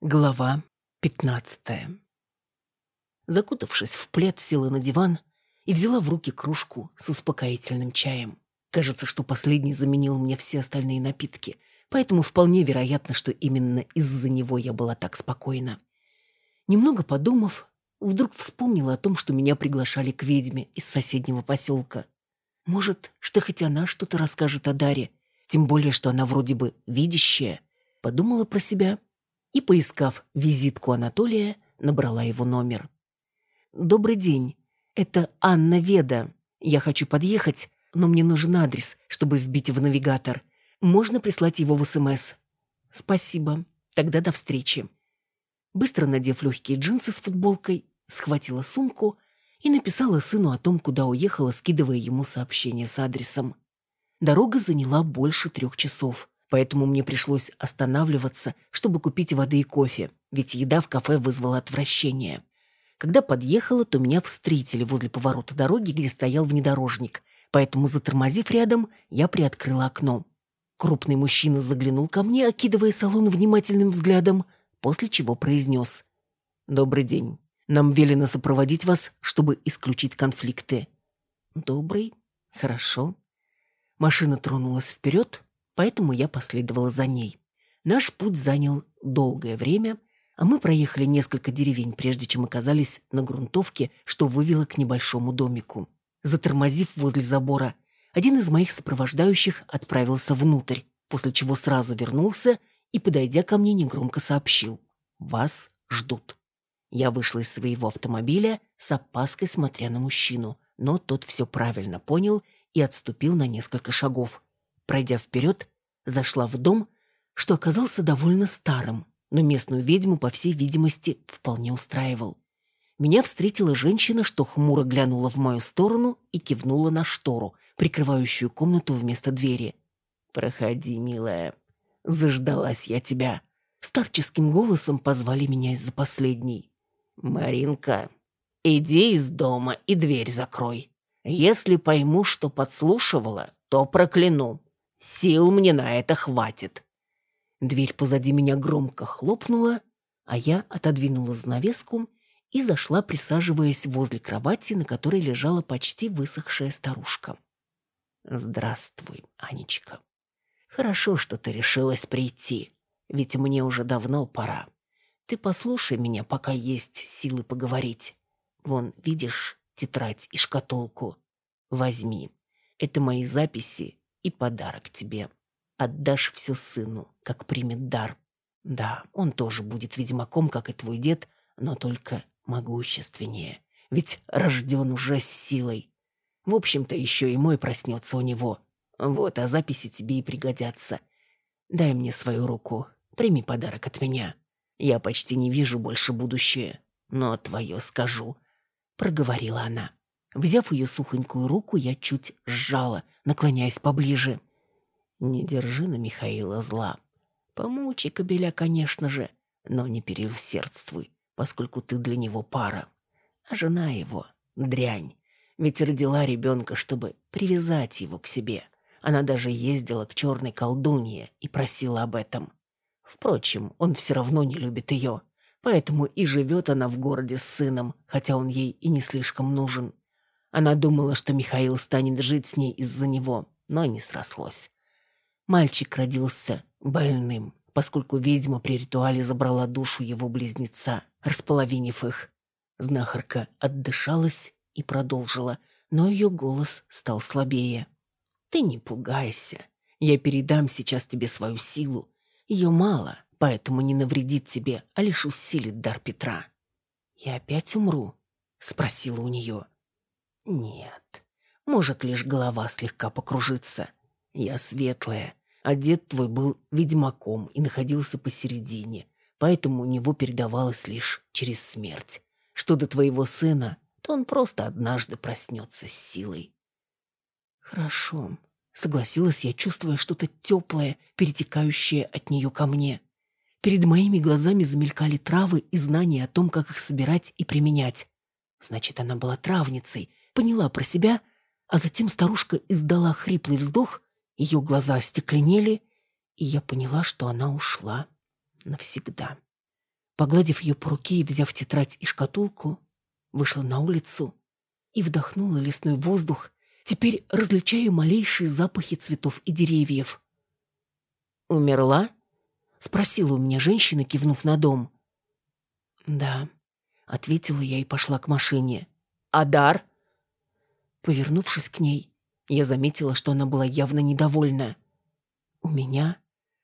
Глава пятнадцатая. Закутавшись в плед, села на диван и взяла в руки кружку с успокоительным чаем. Кажется, что последний заменил мне все остальные напитки, поэтому вполне вероятно, что именно из-за него я была так спокойна. Немного подумав, вдруг вспомнила о том, что меня приглашали к ведьме из соседнего поселка. Может, что хоть она что-то расскажет о Даре, тем более, что она вроде бы видящая. Подумала про себя и, поискав визитку Анатолия, набрала его номер. «Добрый день. Это Анна Веда. Я хочу подъехать, но мне нужен адрес, чтобы вбить в навигатор. Можно прислать его в СМС?» «Спасибо. Тогда до встречи». Быстро надев легкие джинсы с футболкой, схватила сумку и написала сыну о том, куда уехала, скидывая ему сообщение с адресом. Дорога заняла больше трех часов поэтому мне пришлось останавливаться, чтобы купить воды и кофе, ведь еда в кафе вызвала отвращение. Когда подъехала, то меня встретили возле поворота дороги, где стоял внедорожник, поэтому, затормозив рядом, я приоткрыла окно. Крупный мужчина заглянул ко мне, окидывая салон внимательным взглядом, после чего произнес. «Добрый день. Нам велено сопроводить вас, чтобы исключить конфликты». «Добрый. Хорошо». Машина тронулась вперед, поэтому я последовала за ней. Наш путь занял долгое время, а мы проехали несколько деревень, прежде чем оказались на грунтовке, что вывело к небольшому домику. Затормозив возле забора, один из моих сопровождающих отправился внутрь, после чего сразу вернулся и, подойдя ко мне, негромко сообщил «Вас ждут». Я вышла из своего автомобиля с опаской, смотря на мужчину, но тот все правильно понял и отступил на несколько шагов. Пройдя вперед, зашла в дом, что оказался довольно старым, но местную ведьму, по всей видимости, вполне устраивал. Меня встретила женщина, что хмуро глянула в мою сторону и кивнула на штору, прикрывающую комнату вместо двери. «Проходи, милая. Заждалась я тебя». Старческим голосом позвали меня из-за последней. «Маринка, иди из дома и дверь закрой. Если пойму, что подслушивала, то прокляну. Сил мне на это хватит. Дверь позади меня громко хлопнула, а я отодвинула занавеску и зашла, присаживаясь возле кровати, на которой лежала почти высохшая старушка. «Здравствуй, Анечка. Хорошо, что ты решилась прийти, ведь мне уже давно пора. Ты послушай меня, пока есть силы поговорить. Вон, видишь тетрадь и шкатулку? Возьми. Это мои записи и подарок тебе. Отдашь все сыну, как примет дар. Да, он тоже будет ведьмаком, как и твой дед, но только могущественнее. Ведь рожден уже с силой. В общем-то, еще и мой проснется у него. Вот, а записи тебе и пригодятся. Дай мне свою руку, прими подарок от меня. Я почти не вижу больше будущее, но твое скажу», — проговорила она. Взяв ее сухонькую руку, я чуть сжала, наклоняясь поближе. «Не держи на Михаила зла. Помучи кобеля, конечно же, но не переусердствуй, поскольку ты для него пара. А жена его — дрянь, ведь родила ребенка, чтобы привязать его к себе. Она даже ездила к черной колдунье и просила об этом. Впрочем, он все равно не любит ее, поэтому и живет она в городе с сыном, хотя он ей и не слишком нужен. Она думала, что Михаил станет жить с ней из-за него, но не срослось. Мальчик родился больным, поскольку ведьма при ритуале забрала душу его близнеца, располовинив их. Знахарка отдышалась и продолжила, но ее голос стал слабее. «Ты не пугайся. Я передам сейчас тебе свою силу. Ее мало, поэтому не навредит тебе, а лишь усилит дар Петра». «Я опять умру?» — спросила у нее. Нет, может лишь голова слегка покружиться. Я светлая, а дед твой был ведьмаком и находился посередине, поэтому у него передавалось лишь через смерть. Что до твоего сына, то он просто однажды проснется с силой. Хорошо, согласилась я, чувствуя что-то теплое, перетекающее от нее ко мне. Перед моими глазами замелькали травы и знания о том, как их собирать и применять. Значит, она была травницей, поняла про себя, а затем старушка издала хриплый вздох, ее глаза остекленели, и я поняла, что она ушла навсегда. Погладив ее по руке и взяв тетрадь и шкатулку, вышла на улицу и вдохнула лесной воздух, теперь различаю малейшие запахи цветов и деревьев. «Умерла?» — спросила у меня женщина, кивнув на дом. «Да», — ответила я и пошла к машине. «Адар?» Повернувшись к ней, я заметила, что она была явно недовольна. «У меня?»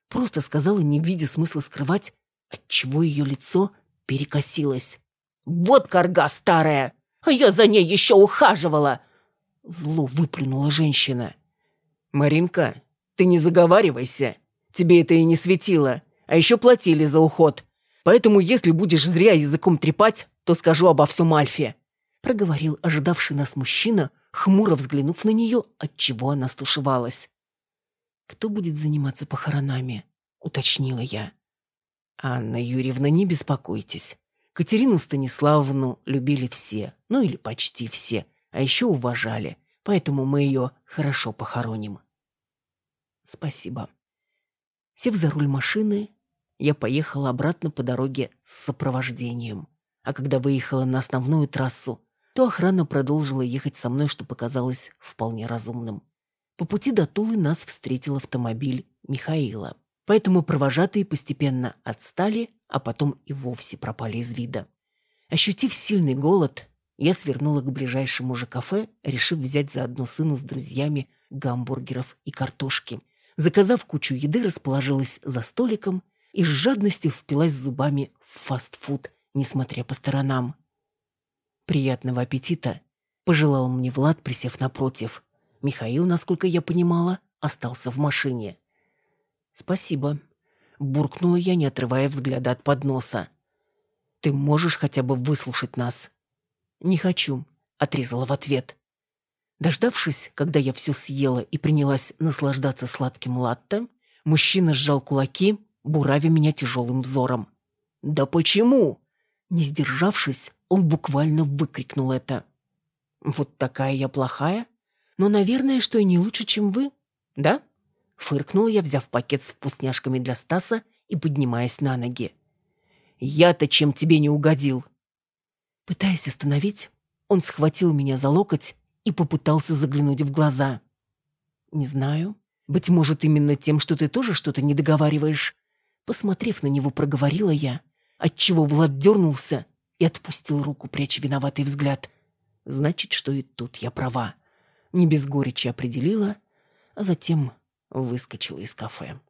Просто сказала, не видя смысла скрывать, отчего ее лицо перекосилось. «Вот корга старая! А я за ней еще ухаживала!» Зло выплюнула женщина. «Маринка, ты не заговаривайся. Тебе это и не светило. А еще платили за уход. Поэтому, если будешь зря языком трепать, то скажу обо всем Альфе», проговорил ожидавший нас мужчина, хмуро взглянув на нее, отчего она стушевалась. «Кто будет заниматься похоронами?» — уточнила я. «Анна Юрьевна, не беспокойтесь. Катерину Станиславовну любили все, ну или почти все, а еще уважали, поэтому мы ее хорошо похороним». «Спасибо». Сев за руль машины, я поехала обратно по дороге с сопровождением. А когда выехала на основную трассу, то охрана продолжила ехать со мной, что показалось вполне разумным. По пути до Тулы нас встретил автомобиль Михаила. Поэтому провожатые постепенно отстали, а потом и вовсе пропали из вида. Ощутив сильный голод, я свернула к ближайшему же кафе, решив взять заодно сыну с друзьями гамбургеров и картошки. Заказав кучу еды, расположилась за столиком и с жадностью впилась зубами в фастфуд, несмотря по сторонам. «Приятного аппетита!» — пожелал мне Влад, присев напротив. Михаил, насколько я понимала, остался в машине. «Спасибо», — буркнула я, не отрывая взгляда от подноса. «Ты можешь хотя бы выслушать нас?» «Не хочу», — отрезала в ответ. Дождавшись, когда я все съела и принялась наслаждаться сладким латте, мужчина сжал кулаки, буравя меня тяжелым взором. «Да почему?» Не сдержавшись, он буквально выкрикнул это. «Вот такая я плохая? Но, наверное, что и не лучше, чем вы, да?» Фыркнула я, взяв пакет с вкусняшками для Стаса и поднимаясь на ноги. «Я-то чем тебе не угодил?» Пытаясь остановить, он схватил меня за локоть и попытался заглянуть в глаза. «Не знаю. Быть может, именно тем, что ты тоже что-то не договариваешь. Посмотрев на него, проговорила я, отчего Влад дернулся и отпустил руку, пряча виноватый взгляд. Значит, что и тут я права. Не без горечи определила, а затем выскочила из кафе.